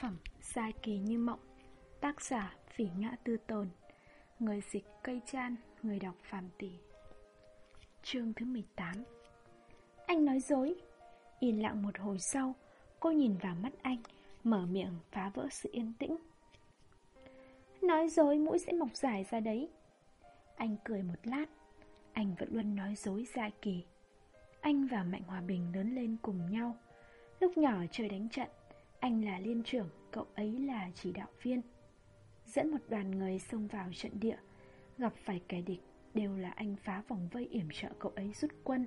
phẩm Sai kỳ như mộng, Tác giả Phỉ Ngã Tư Tồn, Người dịch cây chan, Người đọc phàm tỷ. Chương thứ 18 Anh nói dối. Yên lặng một hồi sau, Cô nhìn vào mắt anh, Mở miệng phá vỡ sự yên tĩnh. Nói dối mũi sẽ mọc dài ra đấy. Anh cười một lát, Anh vẫn luôn nói dối Sai kỳ. Anh và Mạnh Hòa Bình lớn lên cùng nhau, Lúc nhỏ chơi đánh trận anh là liên trưởng, cậu ấy là chỉ đạo viên. Dẫn một đoàn người xông vào trận địa. Gặp phải kẻ địch Đều là anh phá vòng vây yểm trợ cậu ấy rút quân.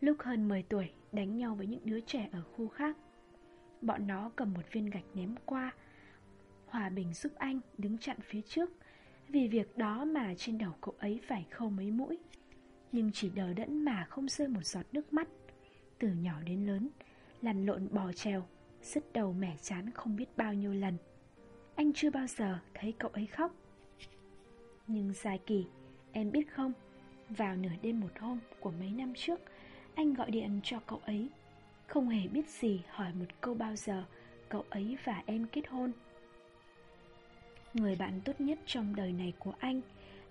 Lúc hơn 10 tuổi Đánh nhau với những đứa trẻ ở khu khác. Bọn nó cầm một viên gạch ném qua Hòa Bình giúp anh đứng chặn phía trước. Vì việc đó mà trên đầu cậu ấy phải khâu mấy mũi. Nhưng chỉ đờ đẫn mà không rơi một giọt nước mắt. Từ nhỏ đến lớn lăn lộn bò trèo, sứt đầu mẻ chán không biết bao nhiêu lần. Anh chưa bao giờ thấy cậu ấy khóc. Nhưng dài kỳ, em biết không, vào nửa đêm một hôm của mấy năm trước, anh gọi điện cho cậu ấy. Không hề biết gì hỏi một câu bao giờ cậu ấy và em kết hôn. Người bạn tốt nhất trong đời này của anh,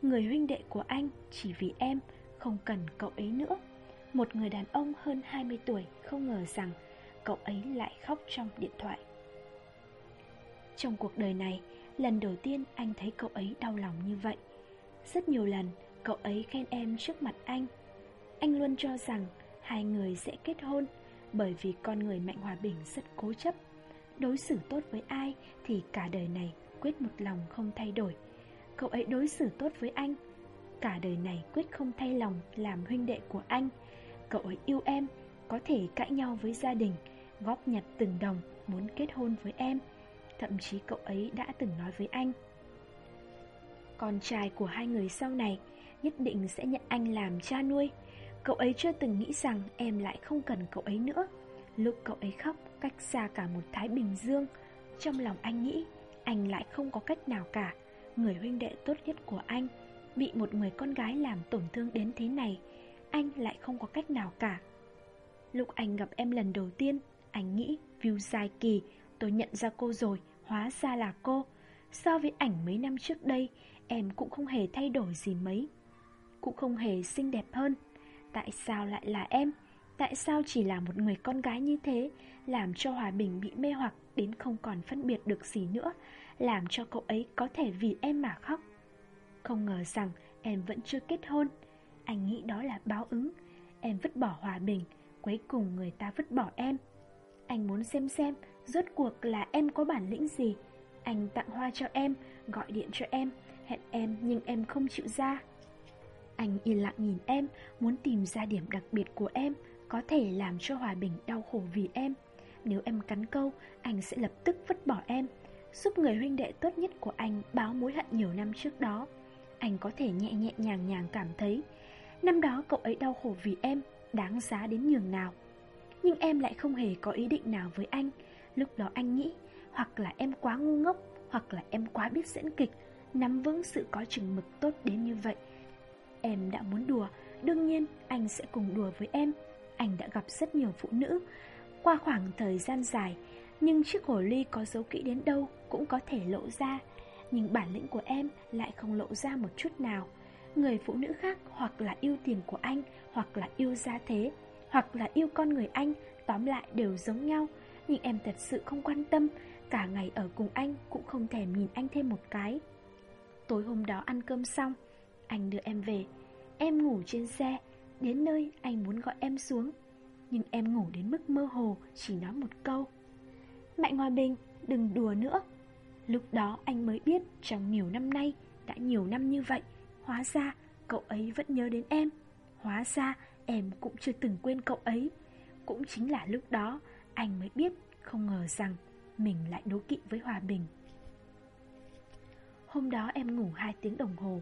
người huynh đệ của anh chỉ vì em, không cần cậu ấy nữa. Một người đàn ông hơn 20 tuổi không ngờ rằng cậu ấy lại khóc trong điện thoại. Trong cuộc đời này, lần đầu tiên anh thấy cậu ấy đau lòng như vậy. Rất nhiều lần, cậu ấy khen em trước mặt anh. Anh luôn cho rằng hai người sẽ kết hôn bởi vì con người Mạnh Hòa Bình rất cố chấp. Đối xử tốt với ai thì cả đời này quyết một lòng không thay đổi. Cậu ấy đối xử tốt với anh, cả đời này quyết không thay lòng làm huynh đệ của anh. Cậu ấy yêu em, có thể cãi nhau với gia đình, góp nhặt từng đồng muốn kết hôn với em. Thậm chí cậu ấy đã từng nói với anh, Con trai của hai người sau này nhất định sẽ nhận anh làm cha nuôi. Cậu ấy chưa từng nghĩ rằng em lại không cần cậu ấy nữa. Lúc cậu ấy khóc cách xa cả một Thái Bình Dương, Trong lòng anh nghĩ anh lại không có cách nào cả. Người huynh đệ tốt nhất của anh Bị một người con gái làm tổn thương đến thế này, Anh lại không có cách nào cả. Lúc anh gặp em lần đầu tiên anh nghĩ view dài kỳ Tôi nhận ra cô rồi, Hóa ra là cô. So với ảnh mấy năm trước đây, Em cũng không hề thay đổi gì mấy, Cũng không hề xinh đẹp hơn. Tại sao lại là em? Tại sao chỉ là một người con gái như thế, Làm cho Hòa Bình bị mê hoặc Đến không còn phân biệt được gì nữa, Làm cho cậu ấy có thể vì em mà khóc? Không ngờ rằng em vẫn chưa kết hôn. Anh nghĩ đó là báo ứng. Em vứt bỏ Hòa Bình, Cuối cùng người ta vứt bỏ em anh muốn xem xem Rốt cuộc là em có bản lĩnh gì. Anh tặng hoa cho em, Gọi điện cho em, Hẹn em nhưng em không chịu ra. Anh yên lặng nhìn em, Muốn tìm ra điểm đặc biệt của em, Có thể làm cho Hòa Bình đau khổ vì em. Nếu em cắn câu, Anh sẽ lập tức vứt bỏ em. Giúp người huynh đệ tốt nhất của anh Báo mối hận nhiều năm trước đó. Anh có thể nhẹ nhẹ nhàng nhàng cảm thấy, Năm đó cậu ấy đau khổ vì em, Đáng giá đến nhường nào nhưng em lại không hề có ý định nào với anh. Lúc đó anh nghĩ, Hoặc là em quá ngu ngốc, Hoặc là em quá biết diễn kịch, Nắm vững sự có chừng mực tốt đến như vậy. Em đã muốn đùa, Đương nhiên anh sẽ cùng đùa với em. Anh đã gặp rất nhiều phụ nữ. Qua khoảng thời gian dài, Nhưng chiếc hồ ly có dấu kỹ đến đâu Cũng có thể lộ ra. Nhưng bản lĩnh của em lại không lộ ra một chút nào. Người phụ nữ khác hoặc là yêu tiền của anh, Hoặc là yêu gia thế hoặc là yêu con người anh, tóm lại đều giống nhau. Nhưng em thật sự không quan tâm, cả ngày ở cùng anh cũng không thèm nhìn anh thêm một cái. Tối hôm đó ăn cơm xong, anh đưa em về. Em ngủ trên xe, đến nơi anh muốn gọi em xuống. Nhưng em ngủ đến mức mơ hồ, chỉ nói một câu. Mạnh Hòa Bình, đừng đùa nữa. Lúc đó anh mới biết trong nhiều năm nay, đã nhiều năm như vậy, hóa ra cậu ấy vẫn nhớ đến em. Hóa ra Em cũng chưa từng quên cậu ấy. Cũng chính là lúc đó, Anh mới biết, không ngờ rằng Mình lại đố kỵ với Hòa Bình. Hôm đó em ngủ 2 tiếng đồng hồ.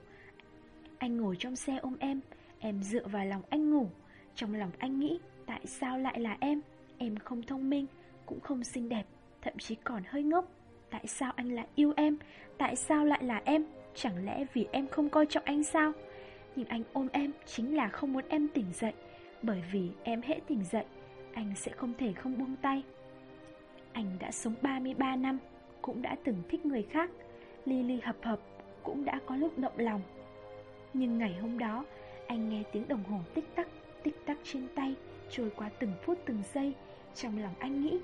Anh ngồi trong xe ôm em Em dựa vào lòng anh ngủ. Trong lòng anh nghĩ, Tại sao lại là em? Em không thông minh, Cũng không xinh đẹp, Thậm chí còn hơi ngốc. Tại sao anh lại yêu em? Tại sao lại là em? Chẳng lẽ vì em không coi trọng anh sao? Nhưng anh ôm em chính là không muốn em tỉnh dậy Bởi vì em hễ tỉnh dậy Anh sẽ không thể không buông tay Anh đã sống 33 năm, cũng đã từng thích người khác, ly ly hợp hợp, cũng đã có lúc động lòng. Nhưng ngày hôm đó, anh nghe tiếng đồng hồ tích tắc, tích tắc trên tay, trôi qua từng phút từng giây. Trong lòng anh nghĩ,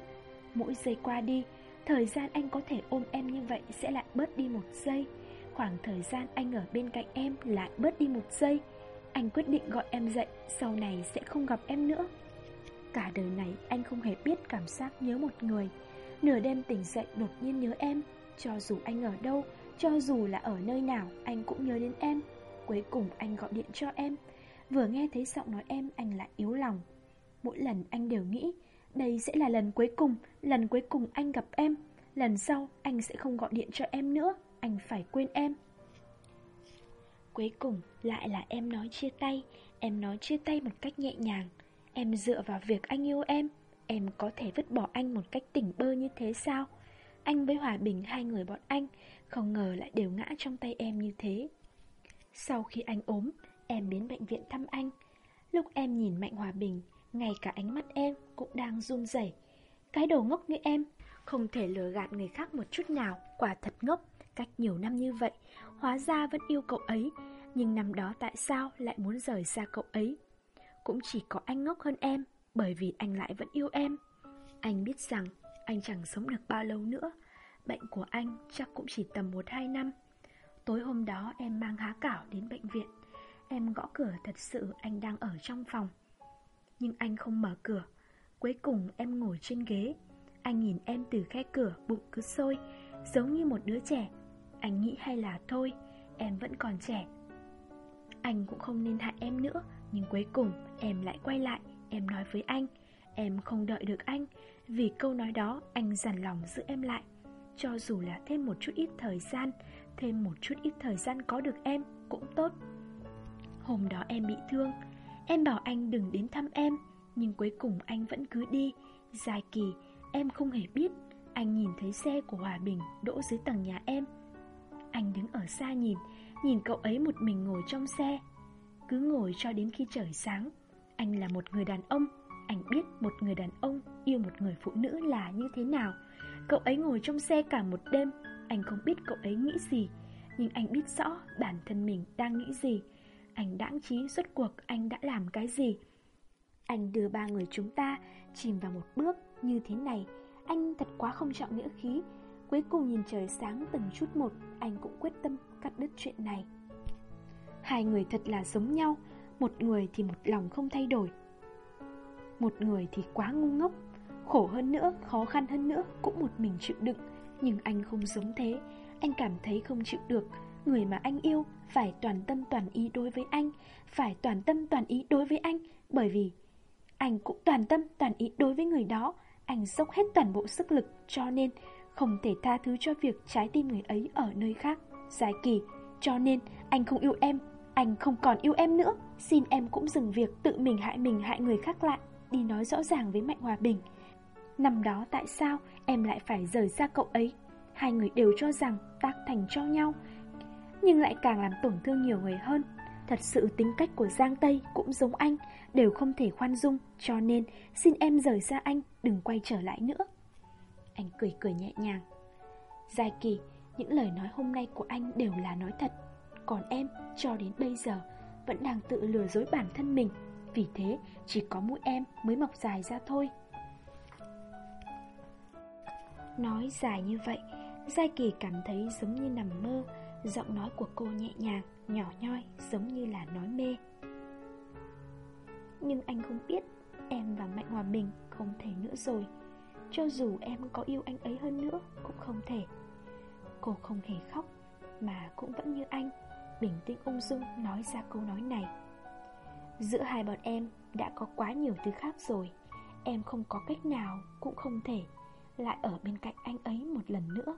mỗi giây qua đi, thời gian anh có thể ôm em như vậy sẽ lại bớt đi một giây. Khoảng thời gian anh ở bên cạnh em lại bớt đi một giây. Anh quyết định gọi em dậy, sau này sẽ không gặp em nữa. Cả đời này anh không hề biết cảm giác nhớ một người. Nửa đêm tỉnh dậy đột nhiên nhớ em, cho dù anh ở đâu, cho dù là ở nơi nào, anh cũng nhớ đến em. Cuối cùng anh gọi điện cho em. Vừa nghe thấy giọng nói em, anh lại yếu lòng. Mỗi lần anh đều nghĩ, đây sẽ là lần cuối cùng, lần cuối cùng anh gặp em. Lần sau, anh sẽ không gọi điện cho em nữa, anh phải quên em. Cuối cùng, lại là em nói chia tay, em nói chia tay một cách nhẹ nhàng. Em dựa vào việc anh yêu em, em có thể vứt bỏ anh một cách tỉnh bơ như thế sao? Anh với Hòa Bình hai người bọn anh, không ngờ lại đều ngã trong tay em như thế. Sau khi anh ốm, em đến bệnh viện thăm anh. Lúc em nhìn Mạnh Hòa Bình, ngay cả ánh mắt em cũng đang run rẩy. Cái đồ ngốc như em, không thể lừa gạt người khác một chút nào, quả thật ngốc. Cách nhiều năm như vậy, hóa ra vẫn yêu cậu ấy, nhưng năm đó tại sao lại muốn rời xa cậu ấy? Cũng chỉ có anh ngốc hơn em, bởi vì anh lại vẫn yêu em. Anh biết rằng anh chẳng sống được bao lâu nữa, bệnh của anh chắc cũng chỉ tầm 1-2 năm. Tối hôm đó em mang há cảo đến bệnh viện. Em gõ cửa thật sự anh đang ở trong phòng. Nhưng anh không mở cửa. Cuối cùng em ngồi trên ghế. Anh nhìn em từ khe cửa bụng cứ sôi, giống như một đứa trẻ. Anh nghĩ hay là thôi, em vẫn còn trẻ. Anh cũng không nên hại em nữa, nhưng cuối cùng em lại quay lại, em nói với anh. Em không đợi được anh, vì câu nói đó anh dằn lòng giữ em lại. Cho dù là thêm một chút ít thời gian, thêm một chút ít thời gian có được em cũng tốt. Hôm đó em bị thương, em bảo anh đừng đến thăm em, nhưng cuối cùng anh vẫn cứ đi. Dài kỳ, em không hề biết, anh nhìn thấy xe của Hòa Bình đỗ dưới tầng nhà em. Anh đứng ở xa nhìn, nhìn cậu ấy một mình ngồi trong xe. Cứ ngồi cho đến khi trời sáng. Anh là một người đàn ông, anh biết một người đàn ông yêu một người phụ nữ là như thế nào. Cậu ấy ngồi trong xe cả một đêm, anh không biết cậu ấy nghĩ gì, nhưng anh biết rõ bản thân mình đang nghĩ gì. Anh đãng trí rốt cuộc anh đã làm cái gì. Anh đưa ba người chúng ta chìm vào một bước như thế này. Anh thật quá không trọng nghĩa khí. Cuối cùng nhìn trời sáng từng chút một, anh cũng quyết tâm cắt đứt chuyện này. Hai người thật là giống nhau, một người thì một lòng không thay đổi. Một người thì quá ngu ngốc, khổ hơn nữa, khó khăn hơn nữa cũng một mình chịu đựng. Nhưng anh không giống thế, anh cảm thấy không chịu được. Người mà anh yêu phải toàn tâm toàn ý đối với anh, phải toàn tâm toàn ý đối với anh, bởi vì anh cũng toàn tâm toàn ý đối với người đó. Anh dốc hết toàn bộ sức lực, cho nên không thể tha thứ cho việc trái tim người ấy ở nơi khác. Dài kỳ, cho nên anh không yêu em, anh không còn yêu em nữa. Xin em cũng dừng việc tự mình hại mình hại người khác lại, đi nói rõ ràng với Mạnh Hòa Bình. Năm đó tại sao em lại phải rời xa cậu ấy? Hai người đều cho rằng tác thành cho nhau, nhưng lại càng làm tổn thương nhiều người hơn. Thật sự tính cách của Giang Tây cũng giống anh, đều không thể khoan dung, cho nên xin em rời xa anh, đừng quay trở lại nữa. Anh cười cười nhẹ nhàng. Giai Kỳ, những lời nói hôm nay của anh đều là nói thật, còn em cho đến bây giờ vẫn đang tự lừa dối bản thân mình, vì thế chỉ có mũi em mới mọc dài ra thôi. Nói dài như vậy, Giai Kỳ cảm thấy giống như nằm mơ, giọng nói của cô nhẹ nhàng, nhỏ nhoi, giống như là nói mê. Nhưng anh không biết, em và Mạnh Hòa Bình không thể nữa rồi. Cho dù em có yêu anh ấy hơn nữa, cũng không thể. Cô không hề khóc, mà cũng vẫn như anh, bình tĩnh ung dung nói ra câu nói này. Giữa hai bọn em đã có quá nhiều thứ khác rồi, em không có cách nào cũng không thể lại ở bên cạnh anh ấy một lần nữa.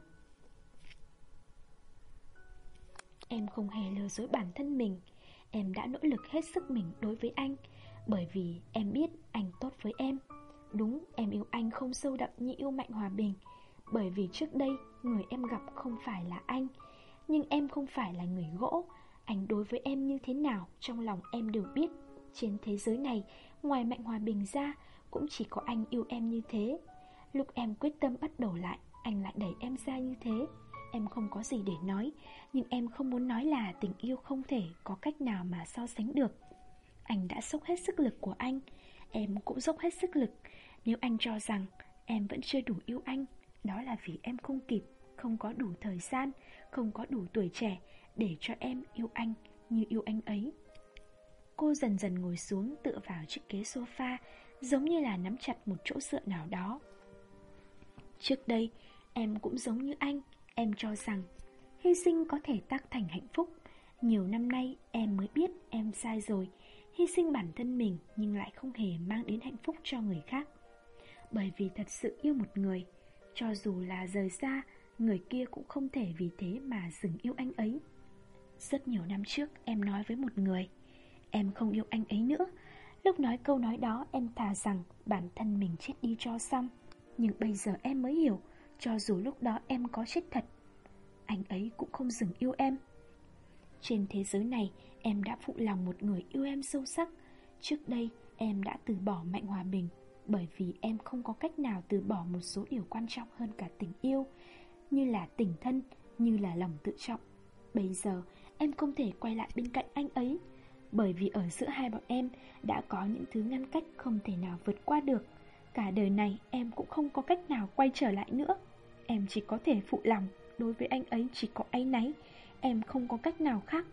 Em không hề lừa dối bản thân mình Em đã nỗ lực hết sức mình đối với anh Bởi vì em biết anh tốt với em Đúng, em yêu anh không sâu đậm như yêu Mạnh Hòa Bình. Bởi vì trước đây, người em gặp không phải là anh. Nhưng em không phải là người gỗ. Anh đối với em như thế nào Trong lòng em đều biết. Trên thế giới này, ngoài Mạnh Hòa Bình ra Cũng chỉ có anh yêu em như thế. Lúc em quyết tâm bắt đầu lại Anh lại đẩy em ra như thế. Em không có gì để nói Nhưng em không muốn nói là tình yêu không thể Có cách nào mà so sánh được. Anh đã dốc hết sức lực của anh. Em cũng dốc hết sức lực. Nếu anh cho rằng em vẫn chưa đủ yêu anh, Đó là vì em không kịp, Không có đủ thời gian, Không có đủ tuổi trẻ Để cho em yêu anh như yêu anh ấy. Cô dần dần ngồi xuống tựa vào chiếc ghế sofa, Giống như là nắm chặt một chỗ dựa nào đó. Trước đây, em cũng giống như anh, Em cho rằng hy sinh có thể tác thành hạnh phúc. Nhiều năm nay, em mới biết em sai rồi. Hy sinh bản thân mình nhưng lại không hề mang đến hạnh phúc cho người khác. Bởi vì thật sự yêu một người, Cho dù là rời xa, Người kia cũng không thể vì thế mà dừng yêu anh ấy. Rất nhiều năm trước, em nói với một người, Em không yêu anh ấy nữa. Lúc nói câu nói đó, em thà rằng bản thân mình chết đi cho xong. Nhưng bây giờ em mới hiểu, Cho dù lúc đó em có chết thật, Anh ấy cũng không dừng yêu em. Trên thế giới này, em đã phụ lòng một người yêu em sâu sắc. Trước đây, em đã từ bỏ Mạnh Hòa Bình bởi vì em không có cách nào từ bỏ một số điều quan trọng hơn cả tình yêu Như là tình thân, như là lòng tự trọng. Bây giờ em không thể quay lại bên cạnh anh ấy bởi vì ở giữa hai bọn em đã có những thứ ngăn cách không thể nào vượt qua được. Cả đời này em cũng không có cách nào quay trở lại nữa. Em chỉ có thể phụ lòng Đối với anh ấy chỉ có áy náy. Em không có cách nào khác.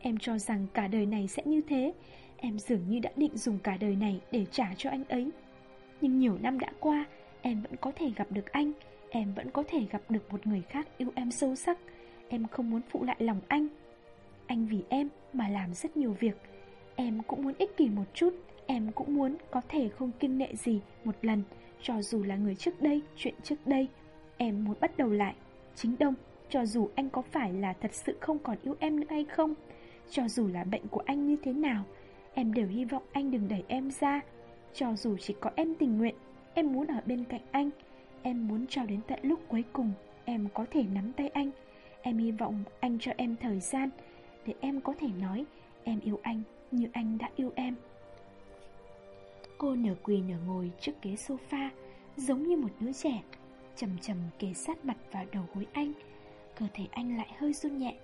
Em cho rằng cả đời này sẽ như thế. Em dường như đã định dùng cả đời này để trả cho anh ấy. Nhưng nhiều năm đã qua Em vẫn có thể gặp được anh Em vẫn có thể gặp được một người khác yêu em sâu sắc. Em không muốn phụ lại lòng anh anh vì em mà làm rất nhiều việc. Em cũng muốn ích kỷ một chút Em cũng muốn có thể không kiêng nệ gì một lần. Cho dù là người trước đây, chuyện trước đây Em muốn bắt đầu lại. Chính đông, cho dù anh có phải là thật sự không còn yêu em nữa hay không Cho dù là bệnh của anh như thế nào Em đều hy vọng anh đừng đẩy em ra. Cho dù chỉ có em tình nguyện Em muốn ở bên cạnh anh Em muốn cho đến tận lúc cuối cùng Em có thể nắm tay anh Em hy vọng anh cho em thời gian để em có thể nói em yêu anh như anh đã yêu em. Cô nửa quỳ nửa ngồi trước ghế sofa, giống như một đứa trẻ, chầm chầm kề sát mặt vào đầu gối anh. Cơ thể anh lại hơi run nhẹ,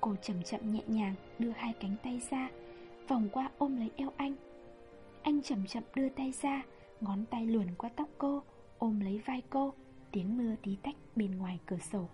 cô chậm chậm nhẹ nhàng đưa hai cánh tay ra, vòng qua ôm lấy eo anh. Anh chậm chậm đưa tay ra, ngón tay luồn qua tóc cô, ôm lấy vai cô, tiếng mưa tí tách bên ngoài cửa sổ.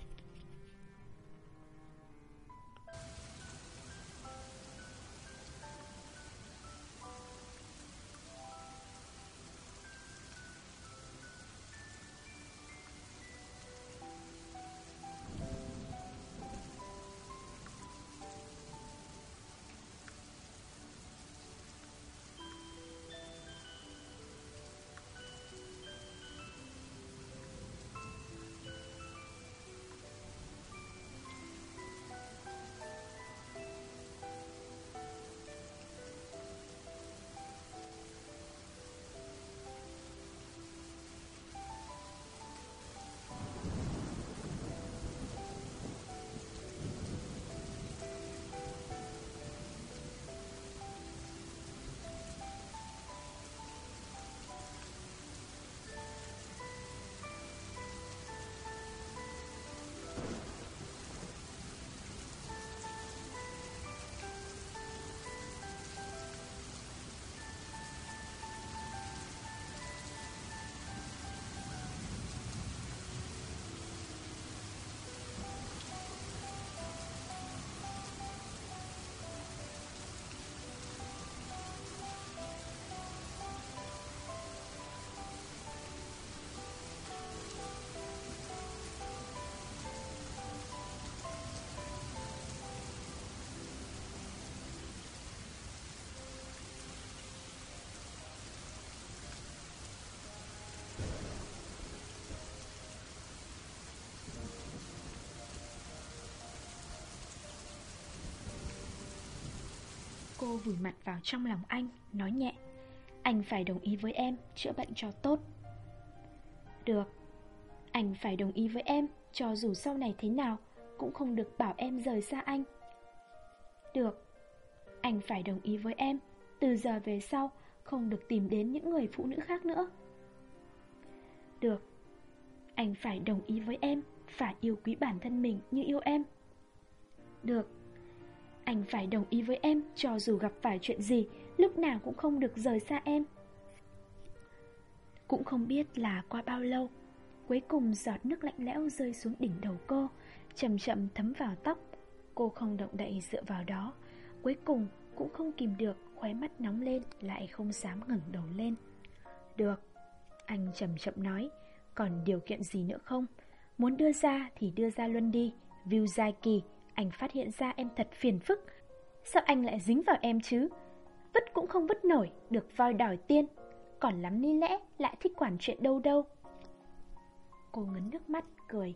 Cô vùi mặt vào trong lòng anh, nói nhẹ. Anh phải đồng ý với em, chữa bệnh cho tốt. Được. Anh phải đồng ý với em, cho dù sau này thế nào Cũng không được bảo em rời xa anh. Được. Anh phải đồng ý với em Từ giờ về sau Không được tìm đến những người phụ nữ khác nữa. Được. Anh phải đồng ý với em Phải yêu quý bản thân mình như yêu em. Được. Anh phải đồng ý với em, Cho dù gặp phải chuyện gì, Lúc nào cũng không được rời xa em. Cũng không biết là qua bao lâu, Cuối cùng giọt nước lạnh lẽo rơi xuống đỉnh đầu cô, Chậm chậm thấm vào tóc. Cô không động đậy dựa vào đó, Cuối cùng cũng không kìm được, Khóe mắt nóng lên, Lại không dám ngẩng đầu lên. Được, Anh chậm chậm nói, Còn điều kiện gì nữa không? Muốn đưa ra thì đưa ra luôn đi, View dài kỳ anh phát hiện ra em thật phiền phức. Sao anh lại dính vào em chứ? Vứt cũng không vứt nổi, Được voi đòi tiên. Còn lắm lý lẽ, Lại thích quản chuyện đâu đâu. Cô ngấn nước mắt, cười.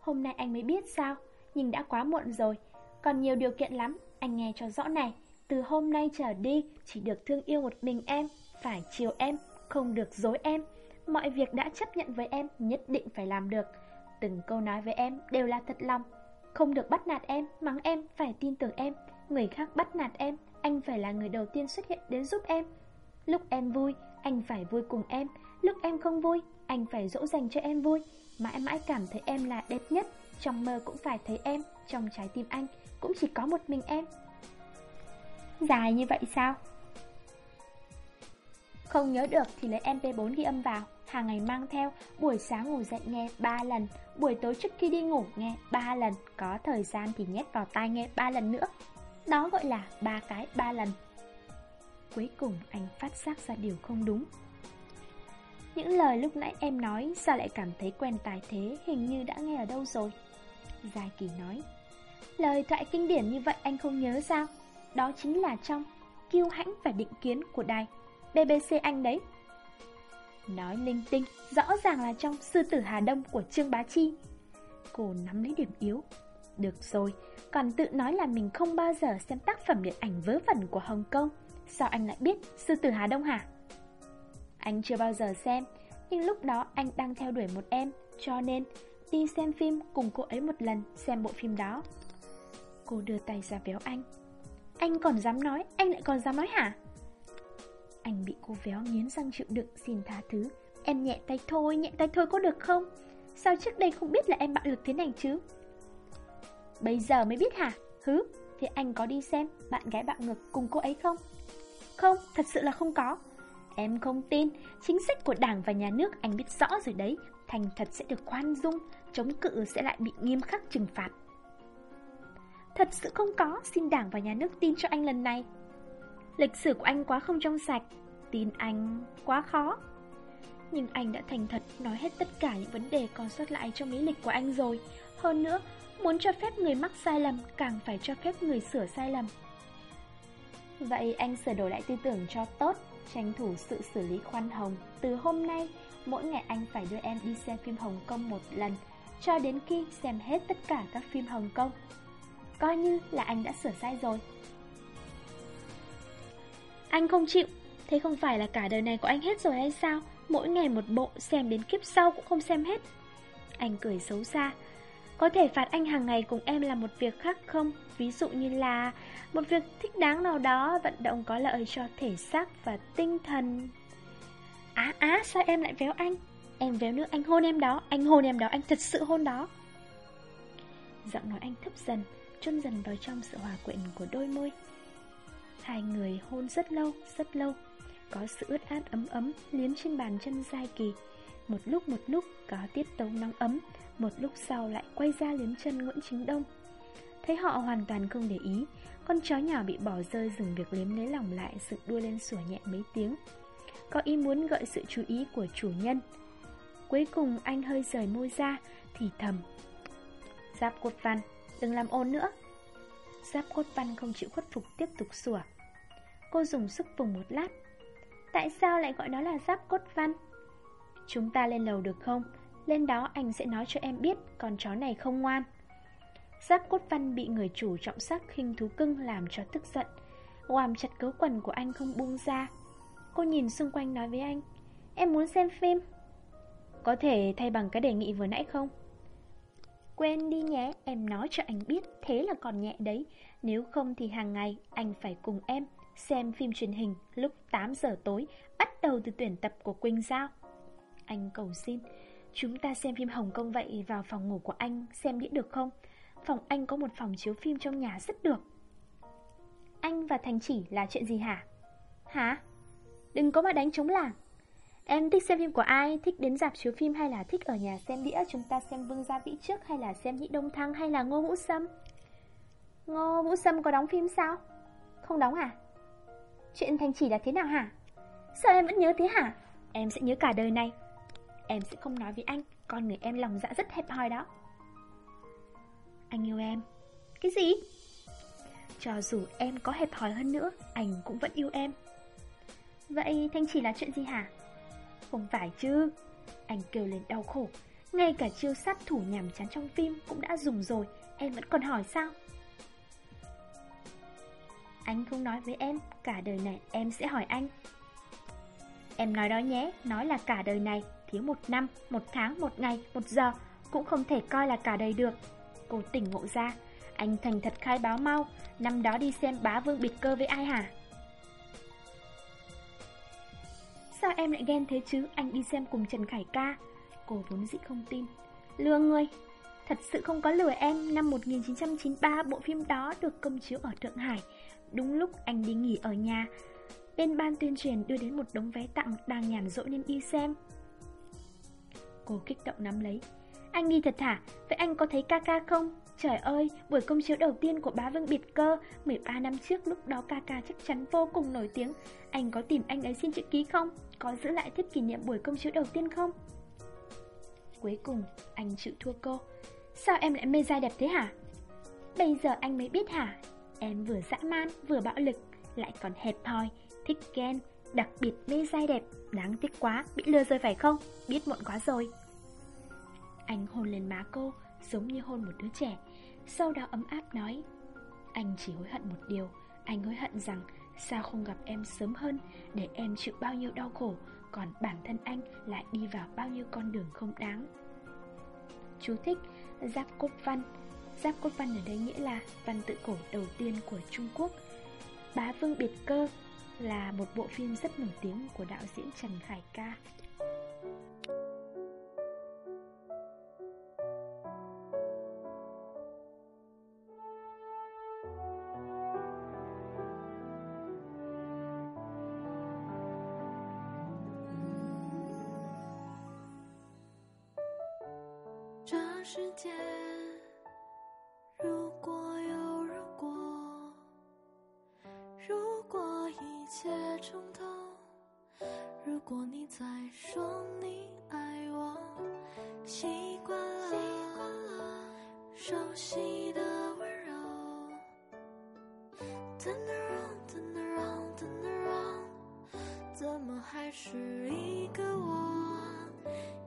Hôm nay anh mới biết sao? Nhưng đã quá muộn rồi. Còn nhiều điều kiện lắm, Anh nghe cho rõ này. Từ hôm nay trở đi, Chỉ được thương yêu một mình em, Phải chiều em, Không được dối em. Mọi việc đã chấp nhận với em, Nhất định phải làm được. Từng câu nói với em đều là thật lòng. Không được bắt nạt em Mắng em Phải tin tưởng em. Người khác bắt nạt em Anh phải là người đầu tiên xuất hiện đến giúp em. Lúc em vui Anh phải vui cùng em. Lúc em không vui Anh phải dỗ dành cho em vui. Mãi mãi cảm thấy em là đẹp nhất Trong mơ cũng phải thấy em Trong trái tim anh cũng chỉ có một mình em. Dài như vậy sao? Không nhớ được thì lấy MP4 ghi âm vào Hàng ngày mang theo, Buổi sáng ngủ dậy nghe 3 lần, Buổi tối trước khi đi ngủ nghe 3 lần, Có thời gian thì nhét vào tai nghe 3 lần nữa. Đó gọi là ba cái 3 lần. Cuối cùng anh phát giác ra điều không đúng. Những lời lúc nãy em nói Sao lại cảm thấy quen tài thế, Hình như đã nghe ở đâu rồi? Giai Kỳ nói, Lời thoại kinh điển như vậy anh không nhớ sao? Đó chính là trong Kiêu hãnh và định kiến của đài BBC Anh đấy. Nói linh tinh Rõ ràng là trong Sư tử Hà Đông của Trương Bá Chi Cô nắm lấy điểm yếu Được rồi Còn tự nói là mình không bao giờ xem tác phẩm điện ảnh vớ vẩn của Hồng Kông Sao anh lại biết Sư tử Hà Đông hả anh chưa bao giờ xem, nhưng lúc đó anh đang theo đuổi một em, cho nên đi xem phim cùng cô ấy một lần xem bộ phim đó. Cô đưa tay ra véo anh. Anh còn dám nói, anh lại còn dám nói hả? Anh bị cô véo nghiến răng chịu đựng xin tha thứ. Em nhẹ tay thôi, nhẹ tay thôi có được không? Sao trước đây không biết là em bạo lực thế này chứ? Bây giờ mới biết hả? Hứ, thì anh có đi xem bạn gái bạo ngược cùng cô ấy không? Không, thật sự là không có. Em không tin, chính sách của đảng và nhà nước anh biết rõ rồi đấy, thành thật sẽ được khoan dung, chống cự sẽ lại bị nghiêm khắc trừng phạt. Thật sự không có, xin đảng và nhà nước tin cho anh lần này. Lịch sử của anh quá không trong sạch, tin anh quá khó. Nhưng anh đã thành thật nói hết tất cả những vấn đề còn sót lại trong lý lịch của anh rồi. Hơn nữa, muốn cho phép người mắc sai lầm càng phải cho phép người sửa sai lầm. Vậy anh sửa đổi lại tư tưởng cho tốt tranh thủ sự xử lý khoan hồng. Từ hôm nay, mỗi ngày anh phải đưa em đi xem phim Hồng Kông một lần, cho đến khi xem hết tất cả các phim Hồng Kông. Coi như là anh đã sửa sai rồi. Anh không chịu, thế không phải là cả đời này của anh hết rồi hay sao? Mỗi ngày một bộ, xem đến kiếp sau cũng không xem hết. Anh cười xấu xa. Có thể phạt anh hàng ngày cùng em là một việc khác không? Ví dụ như là một việc thích đáng nào đó vận động có lợi cho thể xác và tinh thần. Á á, sao em lại véo anh? Em véo nữa, anh hôn em đó, anh hôn em đó, anh thật sự hôn đó. Giọng nói anh thấp dần, chôn dần vào trong sự hòa quyện của đôi môi. Hai người hôn rất lâu, rất lâu. Có sự ướt át ấm ấm liếm trên bàn chân dai kỳ. Một lúc một lúc có tiết tấu nóng ấm, một lúc sau lại quay ra liếm chân Nguyễn Chính Đông. Thấy họ hoàn toàn không để ý, con chó nhỏ bị bỏ rơi dừng việc liếm lấy lòng lại sự đua lên sủa nhẹ mấy tiếng. Có ý muốn gợi sự chú ý của chủ nhân. Cuối cùng anh hơi rời môi ra, thì thầm. Giáp cốt văn, đừng làm ồn nữa. Giáp cốt văn không chịu khuất phục tiếp tục sủa. Cô dùng sức vùng một lát. Tại sao lại gọi nó là giáp cốt văn? Chúng ta lên lầu được không? Lên đó anh sẽ nói cho em biết con chó này không ngoan. Giáp cốt văn bị người chủ trọng sắc khinh thú cưng làm cho tức giận Ngoàm chặt cấu quần của anh không buông ra Cô nhìn xung quanh nói với anh Em muốn xem phim Có thể thay bằng cái đề nghị vừa nãy không? Quên đi nhé, em nói cho anh biết Thế là còn nhẹ đấy Nếu không thì hàng ngày anh phải cùng em Xem phim truyền hình lúc 8 giờ tối, Bắt đầu từ tuyển tập của Quỳnh Giao Anh cầu xin, Chúng ta xem phim Hồng Kông vậy vào phòng ngủ của anh xem đĩa được không? Phòng anh có một phòng chiếu phim trong nhà rất được Anh và Thành Chỉ là chuyện gì hả? Hả? Đừng có mà đánh trống làng Em thích xem phim của ai? Thích đến dạp chiếu phim hay là thích ở nhà xem đĩa? Chúng ta xem Vương Gia Vĩ trước hay là xem Nhị Đông Thăng hay là Ngô Vũ Sâm? Ngô Vũ Sâm có đóng phim sao? Không đóng à? Chuyện Thành Chỉ là thế nào hả? Sao em vẫn nhớ thế hả? Em sẽ nhớ cả đời này Em sẽ không nói với anh, Con người em lòng dạ rất hẹp hòi đó Anh yêu em Cái gì? Cho dù em có hẹp hòi hơn nữa, Anh cũng vẫn yêu em Vậy Thanh chỉ là chuyện gì hả? Không phải chứ Anh kêu lên đau khổ Ngay cả chiêu sát thủ nhàm chán trong phim Cũng đã dùng rồi Em vẫn còn hỏi sao? Anh không nói với em Cả đời này em sẽ hỏi anh Em nói đó nhé Nói là cả đời này thiếu một năm, một tháng, một ngày, một giờ cũng không thể coi là cả đời được. Cô tỉnh ngộ ra, anh thành thật khai báo mau, năm đó đi xem bá vương bịt cơ với ai hả? Sao em lại ghen thế chứ, anh đi xem cùng Trần Khải ca. Cô vốn dĩ không tin. Lừa người, thật sự không có lừa em, năm 1993 bộ phim đó được công chiếu ở Thượng Hải. Đúng lúc anh đi nghỉ ở nhà, bên ban tuyên truyền đưa đến một đống vé tặng đang nhàn rỗi nên đi xem. Cô kích động nắm lấy Anh đi thật hả? Vậy anh có thấy ca ca không? Trời ơi, buổi công chiếu đầu tiên của bá vương biệt cơ 13 năm trước lúc đó ca ca chắc chắn vô cùng nổi tiếng Anh có tìm anh ấy xin chữ ký không? Có giữ lại thiết kỷ niệm buổi công chiếu đầu tiên không? Cuối cùng, anh chịu thua cô Sao em lại mê dai đẹp thế hả? Bây giờ anh mới biết hả? Em vừa dã man, vừa bạo lực Lại còn hẹp hòi, thích ghen Đặc biệt mê dai đẹp Đáng tiếc quá, bị lừa rồi phải không? Biết muộn quá rồi. Anh hôn lên má cô Giống như hôn một đứa trẻ. Sau đó ấm áp nói Anh chỉ hối hận một điều. Anh hối hận rằng Sao không gặp em sớm hơn Để em chịu bao nhiêu đau khổ Còn bản thân anh lại đi vào bao nhiêu con đường không đáng. Chú thích Giáp cốt văn Giáp cốt văn ở đây nghĩa là văn tự cổ đầu tiên của Trung Quốc Bá vương biệt cơ là một bộ phim rất nổi tiếng của đạo diễn Trần Khải Ca. 么还是一个我？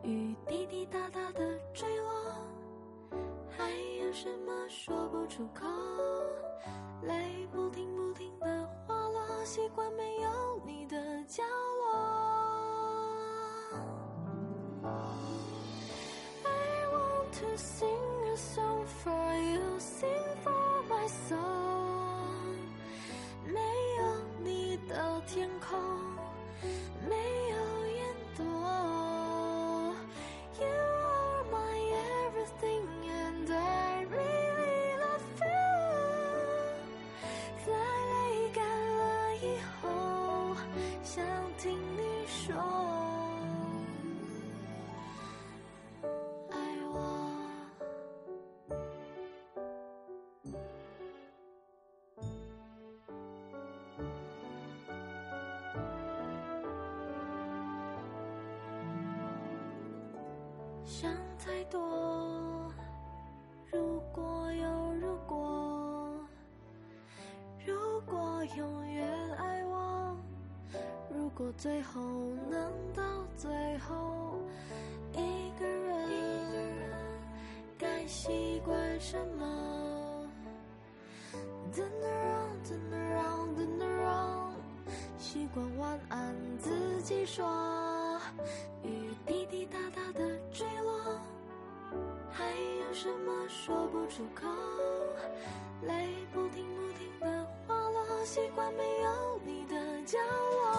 雨滴滴答答的坠落，还有什么说不出口？泪不停不停的滑落，习惯没有你的角落。I want to sing a song for you, sing for my soul。没有你的天空，想太多，如果有如果，如果永远爱我，如果最后能到最后，一个人该习惯什么？Turn around, turn around, turn around，习惯晚安自己说，还有什么说不出口？泪不停不停的滑落，习惯没有你的角落。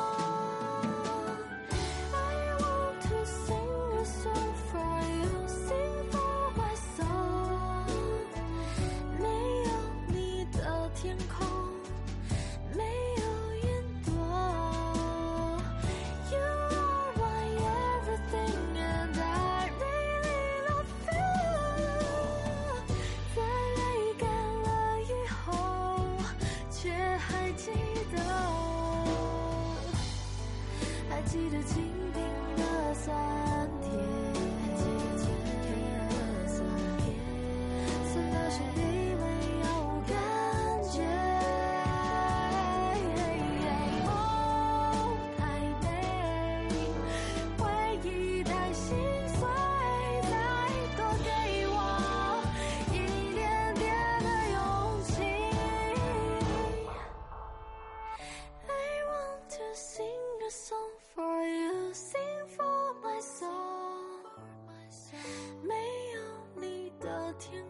记得蜻蜓的伞。天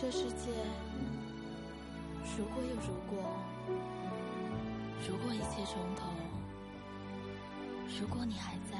这世界，如果有如果，如果一切从头，如果你还在，